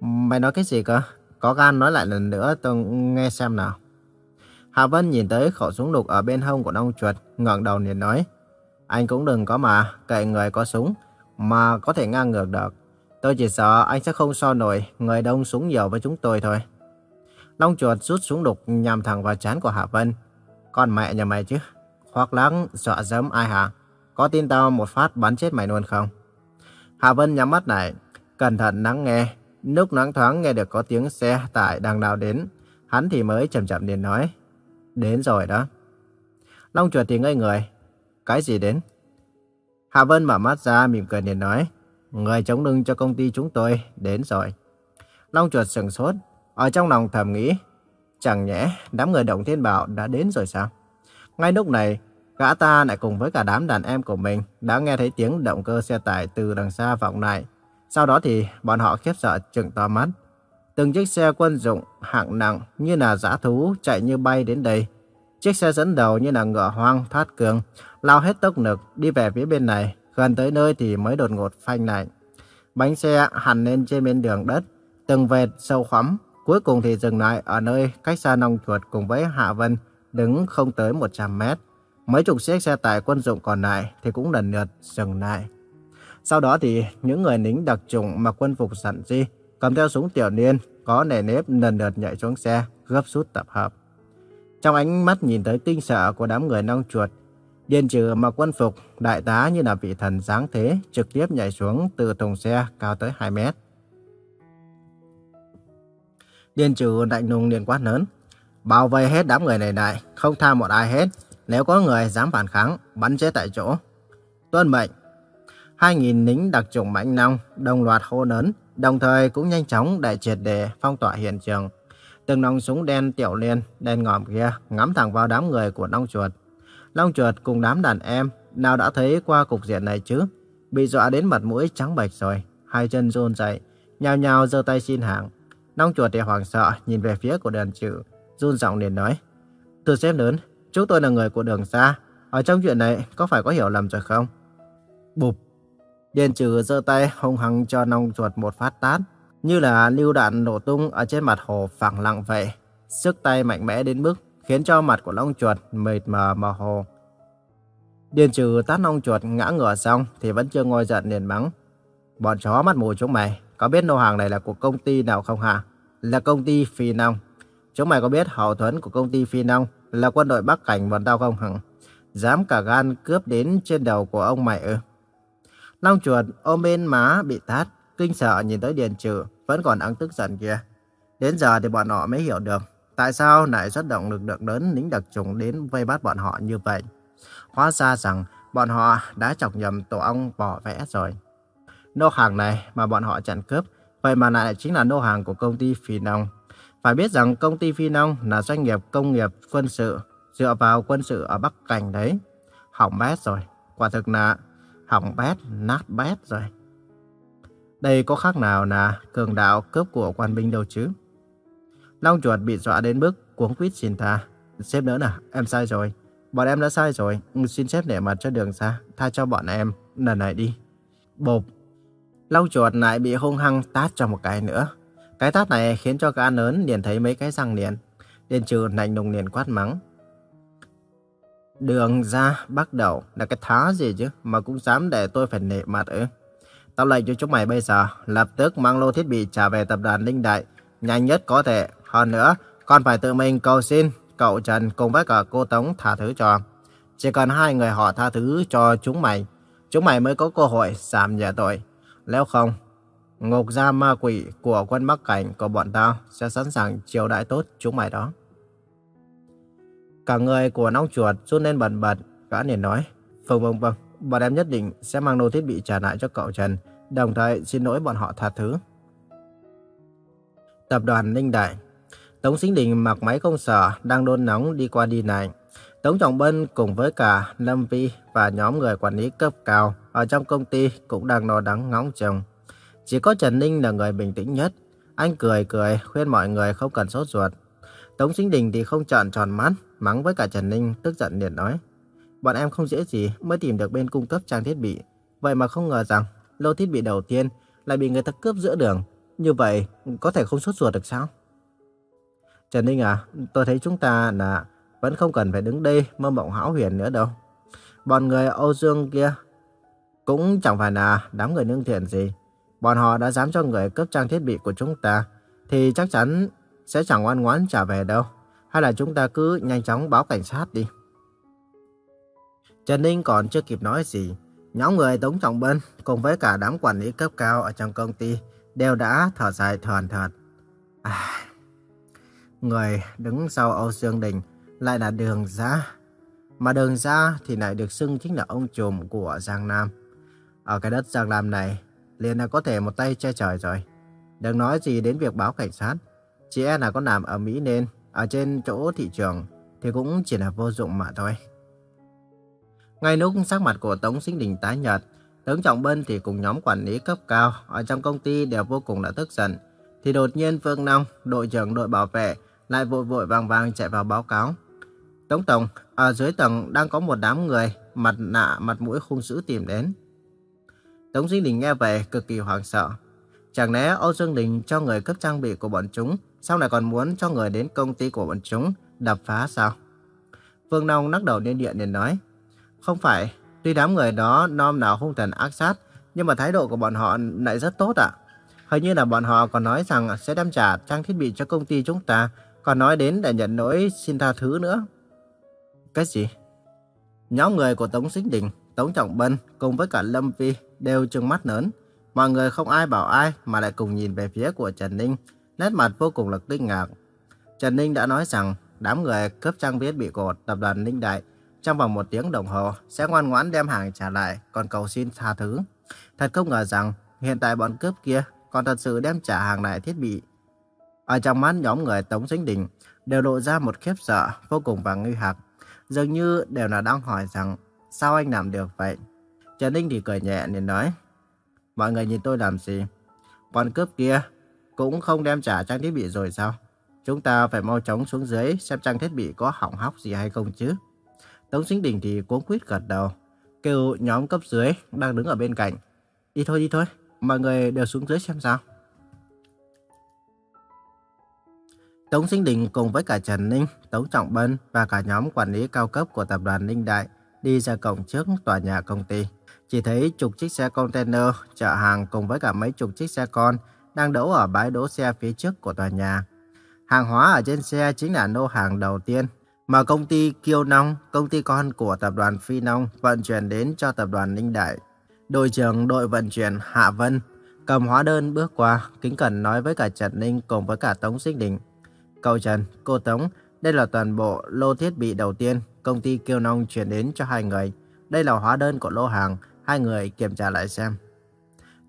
Mày nói cái gì cơ? Có gan nói lại lần nữa tôi nghe xem nào. Hạ Vân nhìn tới khẩu súng đục ở bên hông của Long chuột, ngẩng đầu liền nói. Anh cũng đừng có mà cậy người có súng mà có thể ngang ngược được. Tôi chỉ sợ anh sẽ không so nổi người đông súng nhiều với chúng tôi thôi. Long chuột rút súng đục nhằm thẳng vào trán của Hạ Vân. Con mẹ nhà mày chứ. Khoác lắng dọa dẫm ai hả? Có tin tao một phát bắn chết mày luôn không? Hạ Vân nhắm mắt lại, cẩn thận lắng nghe. Lúc nắng thoáng nghe được có tiếng xe tải đang đào đến. Hắn thì mới chậm chậm liền nói. Đến rồi đó. Long chuột thì ngây người. Cái gì đến? Hạ Vân mở mắt ra mỉm cười liền nói. Người chống lưng cho công ty chúng tôi đến rồi. Long chuột sừng sốt. Ở trong lòng thầm nghĩ. Chẳng nhẽ đám người Động Thiên Bảo đã đến rồi sao? Ngay lúc này, gã ta lại cùng với cả đám đàn em của mình đã nghe thấy tiếng động cơ xe tải từ đằng xa vọng lại. Sau đó thì bọn họ khiếp sợ trừng to mắt. Từng chiếc xe quân dụng hạng nặng như là giã thú chạy như bay đến đây. Chiếc xe dẫn đầu như là ngựa hoang thoát cường, lao hết tốc lực đi về phía bên này, gần tới nơi thì mới đột ngột phanh lại. Bánh xe hằn lên trên bên đường đất, từng vệt sâu khoắm, Cuối cùng thì dừng lại ở nơi cách xa nông chuột cùng với Hạ Vân đứng không tới 100 mét. Mấy chục chiếc xe tải quân dụng còn lại thì cũng lần lượt dừng lại. Sau đó thì những người lính đặc trùng mặc quân phục sẵn di, cầm theo súng tiểu niên, có nề nếp lần lượt nhảy xuống xe, gấp rút tập hợp. Trong ánh mắt nhìn tới kinh sợ của đám người nông chuột, Điền trừ mặc quân phục, đại tá như là vị thần dáng thế, trực tiếp nhảy xuống từ thùng xe cao tới 2 mét. Điền trừ lạnh lùng liền quát lớn. Bảo vệ hết đám người này lại, không tha một ai hết. Nếu có người dám phản kháng, bắn chết tại chỗ. Tuân mệnh. Hai nghìn lính đặc chủng mạnh long đồng loạt hô lớn, đồng thời cũng nhanh chóng đại triệt để phong tỏa hiện trường. Từng nòng súng đen tiểu liên, đen ngòm kia ngắm thẳng vào đám người của Long Chuột. Long Chuột cùng đám đàn em, nào đã thấy qua cục diện này chứ? Bị dọa đến mặt mũi trắng bệch rồi, hai chân run rẩy, nhào nhào giơ tay xin hàng. Long chuột thì hoảng sợ nhìn về phía của đàn trừ, run giọng liền nói. Thưa sếp lớn, chúng tôi là người của đường xa. Ở trong chuyện này có phải có hiểu lầm rồi không? Bụp. Đền trừ giơ tay hung hăng cho Long chuột một phát tát. Như là lưu đạn nổ tung ở trên mặt hồ phẳng lặng vậy. Sức tay mạnh mẽ đến mức khiến cho mặt của long chuột mệt mờ mờ hồ. Điền trừ tát Long chuột ngã ngửa xong thì vẫn chưa ngồi giận liền mắng. Bọn chó mắt mù chúng mày, có biết lô hàng này là của công ty nào không hả? Là công ty Phi Nông. Chúng mày có biết hậu thuẫn của công ty Phi Nông là quân đội Bắc Cảnh bọn tao không hẳn? Dám cả gan cướp đến trên đầu của ông mày ư? Long chuột ôm bên má bị tát, kinh sợ nhìn tới Điền trừ, vẫn còn ăn tức giận kia. Đến giờ thì bọn họ mới hiểu được tại sao lại xuất động lực lượng lớn lính đặc trùng đến vây bắt bọn họ như vậy. Hóa ra rằng bọn họ đã chọc nhầm tổ ong bỏ vẽ rồi. Nô hàng này mà bọn họ chặn cướp, vậy mà lại chính là nô hàng của công ty Phi Nông. Phải biết rằng công ty Phi Nông là doanh nghiệp công nghiệp quân sự, dựa vào quân sự ở Bắc Cảnh đấy. Hỏng bét rồi, quả thực là hỏng bét, nát bét rồi. Đây có khác nào là cường đạo cướp của quan binh đâu chứ? Long chuột bị dọa đến mức cuống quýt xin tha. Sếp nữa nè, em sai rồi. Bọn em đã sai rồi, ừ, xin sếp để mặt cho đường xa, tha cho bọn em, lần này đi. Bộp. Long chuột lại bị hung hăng tát cho một cái nữa. Cái tát này khiến cho gã lớn liền thấy mấy cái răng liền. Điền trừ lạnh lùng liền quát mắng. Đường ra bắt đầu là cái thá gì chứ mà cũng dám để tôi phải nể mặt ư. Tao lệnh cho chúng mày bây giờ lập tức mang lô thiết bị trả về tập đoàn Linh Đại nhanh nhất có thể. Hơn nữa, còn phải tự mình cầu xin cậu Trần cùng với cả cô Tống tha thứ cho. Chỉ cần hai người họ tha thứ cho chúng mày, chúng mày mới có cơ hội giảm nhẹ tội. Nếu không, ngục gia ma quỷ của quân Bắc Cảnh của bọn tao sẽ sẵn sàng chiêu đãi tốt chúng mày đó. Cả người của nóng chuột run lên bần bật, gã liền nói, Vâng vâng vâng, bọn em nhất định sẽ mang đồ thiết bị trả lại cho cậu Trần, đồng thời xin lỗi bọn họ tha thứ. Tập đoàn Ninh Đại Tống Sinh Đình mặc máy công sở đang đôn nóng đi qua đi lại. Tống Trọng Bân cùng với cả Lâm Vi và nhóm người quản lý cấp cao ở trong công ty cũng đang lo đắng ngóng trông. Chỉ có Trần Ninh là người bình tĩnh nhất. Anh cười cười khuyên mọi người không cần sốt ruột. Tống Sinh Đình thì không trợn tròn mắt, mắng với cả Trần Ninh tức giận liền nói. Bọn em không dễ gì mới tìm được bên cung cấp trang thiết bị. Vậy mà không ngờ rằng lô thiết bị đầu tiên lại bị người ta cướp giữa đường. Như vậy có thể không sốt ruột được sao? Trần Ninh à, tôi thấy chúng ta là vẫn không cần phải đứng đây mơ mộng hão huyền nữa đâu. Bọn người Âu Dương kia cũng chẳng phải là đám người nương thiện gì. Bọn họ đã dám cho người cướp trang thiết bị của chúng ta thì chắc chắn sẽ chẳng ngoan ngoãn trả về đâu. Hay là chúng ta cứ nhanh chóng báo cảnh sát đi. Trần Ninh còn chưa kịp nói gì. Nhóm người Tống Trọng Bân cùng với cả đám quản lý cấp cao ở trong công ty đều đã thở dài thờn thượt. À, người đứng sau Âu Dương Đình lại là Đường Gia. Mà Đường Gia thì lại được xưng chính là ông trùm của Giang Nam. Ở cái đất Giang Nam này, liền là có thể một tay che trời rồi. Đừng nói gì đến việc báo cảnh sát. Chỉ e là có làm ở Mỹ nên, ở trên chỗ thị trường thì cũng chỉ là vô dụng mà thôi. Ngay lúc sắc mặt của Tống Sinh Đình tái nhợt, Tống Trọng Bân thì cùng nhóm quản lý cấp cao ở trong công ty đều vô cùng là tức giận. Thì đột nhiên Phương Long đội trưởng đội bảo vệ, lại vội vội vàng vàng chạy vào báo cáo. Tống Tổng, ở dưới tầng đang có một đám người, mặt nạ, mặt mũi hung dữ tìm đến. Tống Duy Đình nghe vậy cực kỳ hoảng sợ. Chẳng lẽ Âu Dương Đình cho người cấp trang bị của bọn chúng, sau này còn muốn cho người đến công ty của bọn chúng đập phá sao? Vương Nông lắc đầu lên điện để nói, không phải, tuy đám người đó nom nào hung thần ác sát, nhưng mà thái độ của bọn họ lại rất tốt ạ. Hình như là bọn họ còn nói rằng sẽ đem trả trang thiết bị cho công ty chúng ta còn nói đến để nhận lỗi xin tha thứ nữa. Cái gì? Nhóm người của Tống Sinh Đình, Tống Trọng Bân cùng với cả Lâm Vi đều trừng mắt lớn. Mọi người không ai bảo ai mà lại cùng nhìn về phía của Trần Ninh, nét mặt vô cùng là kinh ngạc. Trần Ninh đã nói rằng đám người cướp trang thiết bị cột tập đoàn Ninh Đại trong vòng một tiếng đồng hồ sẽ ngoan ngoãn đem hàng trả lại còn cầu xin tha thứ. Thật không ngờ rằng hiện tại bọn cướp kia còn thật sự đem trả hàng lại thiết bị ở trong mắt nhóm người Tống Sinh Đình đều lộ ra một khiếp sợ vô cùng và nghi hoặc. Dường như đều là đang hỏi rằng sao anh làm được vậy. Trần Ninh thì cười nhẹ nên nói Mọi người nhìn tôi làm gì? Bọn cướp kia cũng không đem trả trang thiết bị rồi sao? Chúng ta phải mau chóng xuống dưới xem trang thiết bị có hỏng hóc gì hay không chứ. Tống Sinh Đình thì cuống quýt gật đầu, kêu nhóm cấp dưới đang đứng ở bên cạnh. Đi thôi đi thôi, mọi người đều xuống dưới xem sao. Tống Sinh Đình cùng với cả Trần Ninh, Tống Trọng Bân và cả nhóm quản lý cao cấp của tập đoàn Ninh Đại đi ra cổng trước tòa nhà công ty. Chỉ thấy chục chiếc xe container chở hàng cùng với cả mấy chục chiếc xe con đang đỗ ở bãi đỗ xe phía trước của tòa nhà. Hàng hóa ở trên xe chính là lô hàng đầu tiên mà công ty Kiêu Nông, công ty con của tập đoàn Phi Nông vận chuyển đến cho tập đoàn Ninh Đại. Đội trưởng đội vận chuyển Hạ Vân cầm hóa đơn bước qua, kính cẩn nói với cả Trần Ninh cùng với cả Tống Sinh Đình. Cầu Trần, cô Tống, đây là toàn bộ lô thiết bị đầu tiên công ty Kiêu Nông chuyển đến cho hai người. Đây là hóa đơn của lô hàng, hai người kiểm tra lại xem.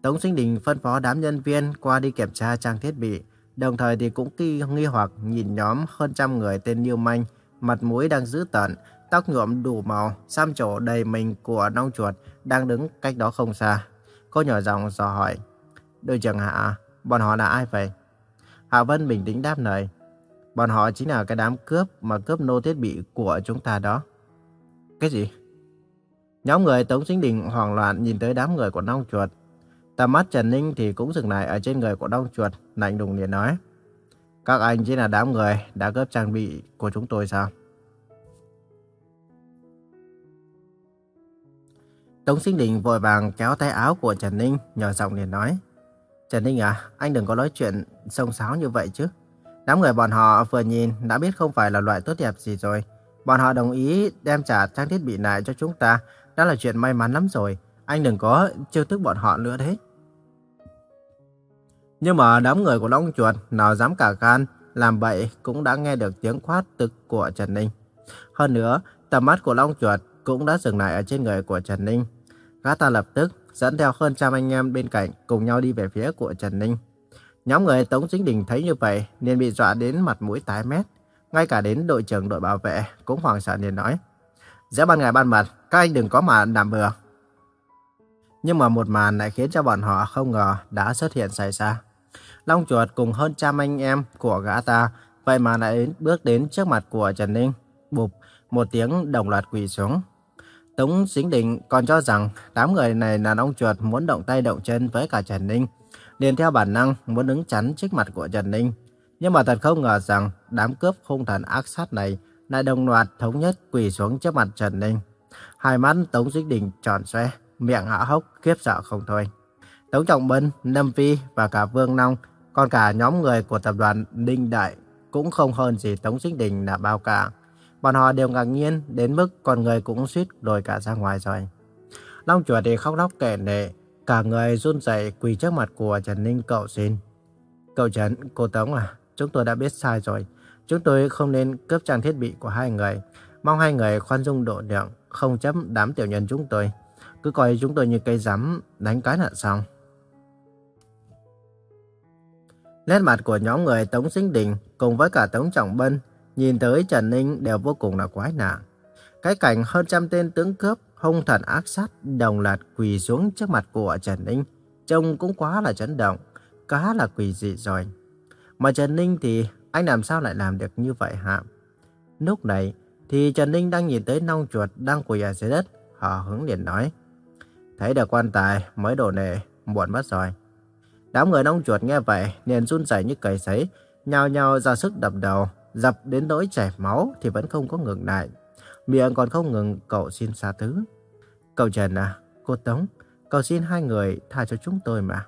Tống Sinh Đình phân phó đám nhân viên qua đi kiểm tra trang thiết bị, đồng thời thì cũng nghi, nghi hoặc nhìn nhóm hơn trăm người tên Niêu Manh, mặt mũi đang dữ tợn, tóc nhuộm đủ màu, xăm trổ đầy mình của nông chuột đang đứng cách đó không xa. Cô nhỏ giọng dò hỏi, đội trưởng Hạ, bọn họ là ai vậy? Hạ Vân bình tĩnh đáp lời, bọn họ chính là cái đám cướp mà cướp nô thiết bị của chúng ta đó. Cái gì? Nhóm người Tống Sinh Đình hoảng loạn nhìn tới đám người của đông chuột. Tầm mắt Trần Ninh thì cũng dừng lại ở trên người của đông chuột, lạnh đùng liền nói. Các anh chính là đám người đã cướp trang bị của chúng tôi sao? Tống Sinh Đình vội vàng kéo tay áo của Trần Ninh, nhỏ giọng liền nói. Trần Ninh à, anh đừng có nói chuyện sông sáo như vậy chứ. Đám người bọn họ vừa nhìn đã biết không phải là loại tốt đẹp gì rồi. Bọn họ đồng ý đem trả trang thiết bị này cho chúng ta. Đó là chuyện may mắn lắm rồi. Anh đừng có chiêu tức bọn họ nữa đấy. Nhưng mà đám người của Long Chuột nào dám cả gan làm bậy cũng đã nghe được tiếng quát tức của Trần Ninh. Hơn nữa, tầm mắt của Long Chuột cũng đã dừng lại ở trên người của Trần Ninh. Gã ta lập tức dẫn theo hơn trăm anh em bên cạnh cùng nhau đi về phía của Trần Ninh. Nhóm người Tống Chính Đình thấy như vậy nên bị dọa đến mặt mũi tái mét. Ngay cả đến đội trưởng đội bảo vệ cũng hoảng sợ liền nói. Giữa ban ngày ban mặt, các anh đừng có mà làm bừa. Nhưng mà một màn lại khiến cho bọn họ không ngờ đã xuất hiện xảy ra. Long chuột cùng hơn trăm anh em của gã ta, vậy mà lại bước đến trước mặt của Trần Ninh. Bụp, một tiếng đồng loạt quỳ xuống. Tống Chính Đình còn cho rằng đám người này là ông chuột muốn động tay động chân với cả Trần Ninh liền theo bản năng muốn đứng chắn trước mặt của Trần Ninh. Nhưng mà thật không ngờ rằng đám cướp hung thần ác sát này lại đồng loạt thống nhất quỳ xuống trước mặt Trần Ninh. Hai mắt Tống Dĩnh Đình tròn xoe, miệng hạ hốc, khiếp sợ không thôi. Tống Trọng Bân, Lâm Phi và cả Vương Long, còn cả nhóm người của tập đoàn Đinh Đại cũng không hơn gì Tống Dĩnh Đình là bao cả. Bọn họ đều ngạc nhiên đến mức con người cũng suýt lồi cả ra ngoài rồi. Long chuột thì khóc lóc kể nệ, cả người run rẩy quỳ trước mặt của Trần Ninh cậu xin. Cậu Trần, cô Tống à, chúng tôi đã biết sai rồi. Chúng tôi không nên cướp trang thiết bị của hai người. Mong hai người khoan dung độ lượng, không chấp đám tiểu nhân chúng tôi. Cứ coi chúng tôi như cây rắm, đánh cái là xong. Nét mặt của nhóm người Tống Sinh Đình cùng với cả Tống Trọng Bân nhìn tới Trần Ninh đều vô cùng là quái lạ. Cái cảnh hơn trăm tên tướng cướp hung thần ác sát đồng loạt quỳ xuống trước mặt của Trần Ninh trông cũng quá là chấn động, quá là quỳ dị rồi. Mà Trần Ninh thì anh làm sao lại làm được như vậy hả? Lúc này thì Trần Ninh đang nhìn tới nong chuột đang quỳ ở dưới đất, họ hứng liền nói. Thấy được quan tài mới đổ nề, muộn mất rồi. Đám người nong chuột nghe vậy liền run rẩy như cầy sấy, nhao nhao ra sức đập đầu, dập đến nỗi chảy máu thì vẫn không có ngừng lại. Miệng còn không ngừng cậu xin xa thứ. Cậu Trần à, cô Tống, cậu xin hai người tha cho chúng tôi mà.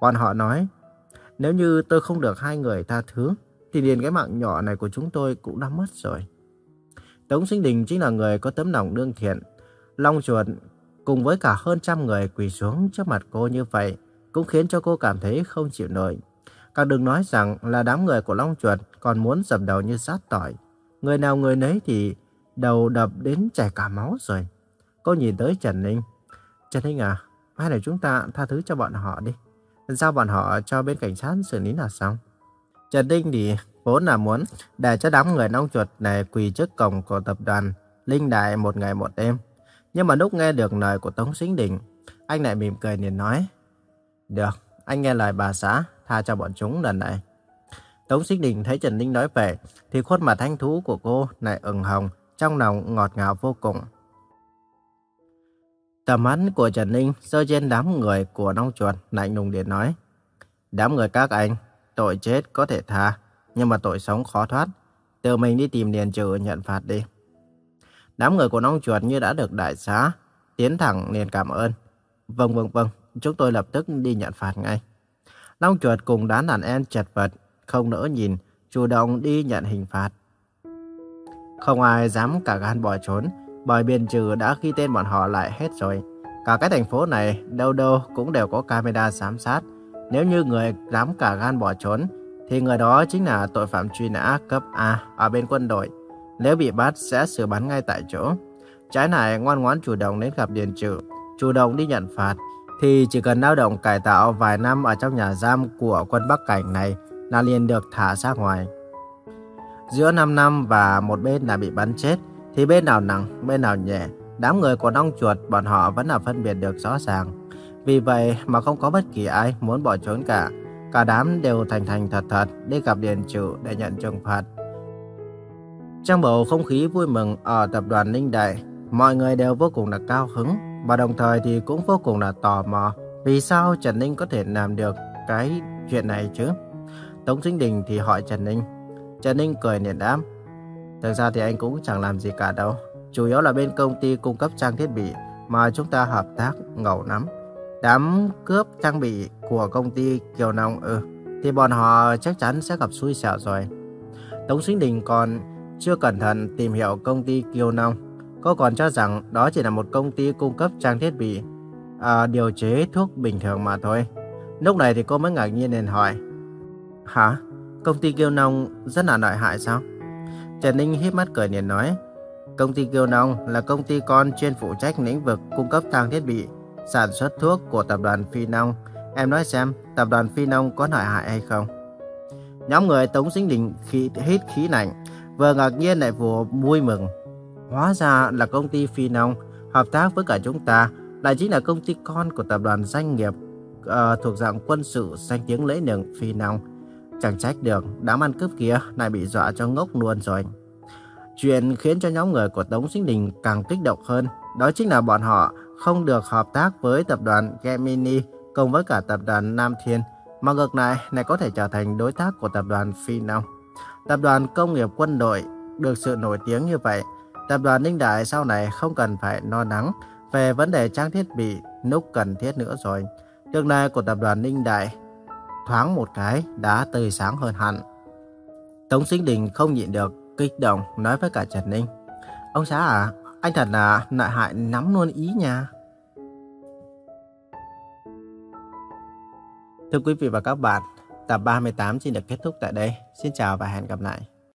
Bọn họ nói, nếu như tôi không được hai người tha thứ, thì liền cái mạng nhỏ này của chúng tôi cũng đã mất rồi. Tống Sinh Đình chính là người có tấm lòng đương thiện. Long chuột cùng với cả hơn trăm người quỳ xuống trước mặt cô như vậy cũng khiến cho cô cảm thấy không chịu nổi. Càng đừng nói rằng là đám người của Long chuột còn muốn dập đầu như sát tỏi. Người nào người nấy thì đầu đập đến chảy cả máu rồi. Cô nhìn tới Trần Ninh. Trần Ninh à, hay là chúng ta tha thứ cho bọn họ đi. Sao bọn họ cho bên cảnh sát xử lý là xong? Trần Ninh thì vốn là muốn để cho đám người nông chuột này quỳ trước cổng của tập đoàn Linh Đại một ngày một đêm. Nhưng mà lúc nghe được lời của Tống Sinh Đình, anh lại mỉm cười liền nói. Được, anh nghe lời bà xã, tha cho bọn chúng lần này. Tống Sinh Đình thấy Trần Ninh nói về, thì khuôn mặt thanh thú của cô lại ửng hồng, trong lòng ngọt ngào vô cùng. Tầm mắt của Trần Ninh rơi trên đám người của Long chuột, lạnh lùng để nói. Đám người các anh, tội chết có thể tha, nhưng mà tội sống khó thoát. Tự mình đi tìm liền trừ nhận phạt đi. Đám người của Long chuột như đã được đại xá, tiến thẳng liền cảm ơn. Vâng vâng vâng, chúng tôi lập tức đi nhận phạt ngay. Long chuột cùng đám đàn em chật vật, không nỡ nhìn, chủ động đi nhận hình phạt. Không ai dám cả gan bỏ trốn, bởi biên trừ đã ghi tên bọn họ lại hết rồi. Cả cái thành phố này, đâu đâu cũng đều có camera giám sát. Nếu như người dám cả gan bỏ trốn, thì người đó chính là tội phạm truy nã cấp A ở bên quân đội. Nếu bị bắt sẽ xử bắn ngay tại chỗ. Trái này ngoan ngoãn chủ động đến gặp Điền Trừ, chủ động đi nhận phạt, thì chỉ cần lao động cải tạo vài năm ở trong nhà giam của quân Bắc Cảnh này là liền được thả ra ngoài. Giữa 5 năm và một bên là bị bắn chết, thì bên nào nặng, bên nào nhẹ, đám người của nong chuột bọn họ vẫn là phân biệt được rõ ràng. Vì vậy mà không có bất kỳ ai muốn bỏ trốn cả. Cả đám đều thành thành thật thật đi gặp Điền Trừ để nhận trừng phạt. Trong bầu không khí vui mừng ở tập đoàn Ninh Đại, mọi người đều vô cùng là cao hứng và đồng thời thì cũng vô cùng là tò mò vì sao Trần Ninh có thể làm được cái chuyện này chứ. Tống Sinh Đình thì hỏi Trần Ninh. Trần Ninh cười niềm đám. Thực ra thì anh cũng chẳng làm gì cả đâu. Chủ yếu là bên công ty cung cấp trang thiết bị mà chúng ta hợp tác ngầu lắm. Đám cướp trang bị của công ty Kiều Nông ừ, thì bọn họ chắc chắn sẽ gặp xui xẻo rồi. Tống Sinh Đình còn chưa cẩn thận tìm hiểu công ty Kiều Nông. Cô còn cho rằng đó chỉ là một công ty cung cấp trang thiết bị, à, điều chế thuốc bình thường mà thôi. Lúc này thì cô mới ngạc nhiên nên hỏi. Hả? Công ty Kiêu Nông rất là lợi hại sao? Trần Ninh híp mắt cười liền nói. Công ty Kiêu Nông là công ty con chuyên phụ trách lĩnh vực cung cấp trang thiết bị, sản xuất thuốc của tập đoàn Phi Nông. Em nói xem, tập đoàn Phi Nông có lợi hại hay không? Nhóm người Tống Sinh Đình khí, hít khí lạnh, vừa ngạc nhiên lại vừa vui mừng. Hóa ra là công ty Phi Nông hợp tác với cả chúng ta, lại chính là công ty con của tập đoàn doanh nghiệp uh, thuộc dạng quân sự danh tiếng lẫy lừng Phi Nông. Chẳng trách được, đám ăn cướp kia lại bị dọa cho ngốc luôn rồi. Chuyện khiến cho nhóm người của Tống Sinh Đình càng kích động hơn, đó chính là bọn họ không được hợp tác với tập đoàn Gemini cùng với cả tập đoàn Nam Thiên, mà ngược lại này có thể trở thành đối tác của tập đoàn Phi Nông. Tập đoàn công nghiệp quân đội được sự nổi tiếng như vậy, tập đoàn Ninh Đại sau này không cần phải lo lắng về vấn đề trang thiết bị lúc cần thiết nữa rồi. Tương lai của tập đoàn Ninh Đại thoáng một cái đã tươi sáng hơn hẳn. Tống Sinh Đình không nhịn được, kích động nói với cả Trần Ninh. Ông xã à, anh thật là nại hại nắm luôn ý nha. Thưa quý vị và các bạn, tập 38 xin được kết thúc tại đây. Xin chào và hẹn gặp lại.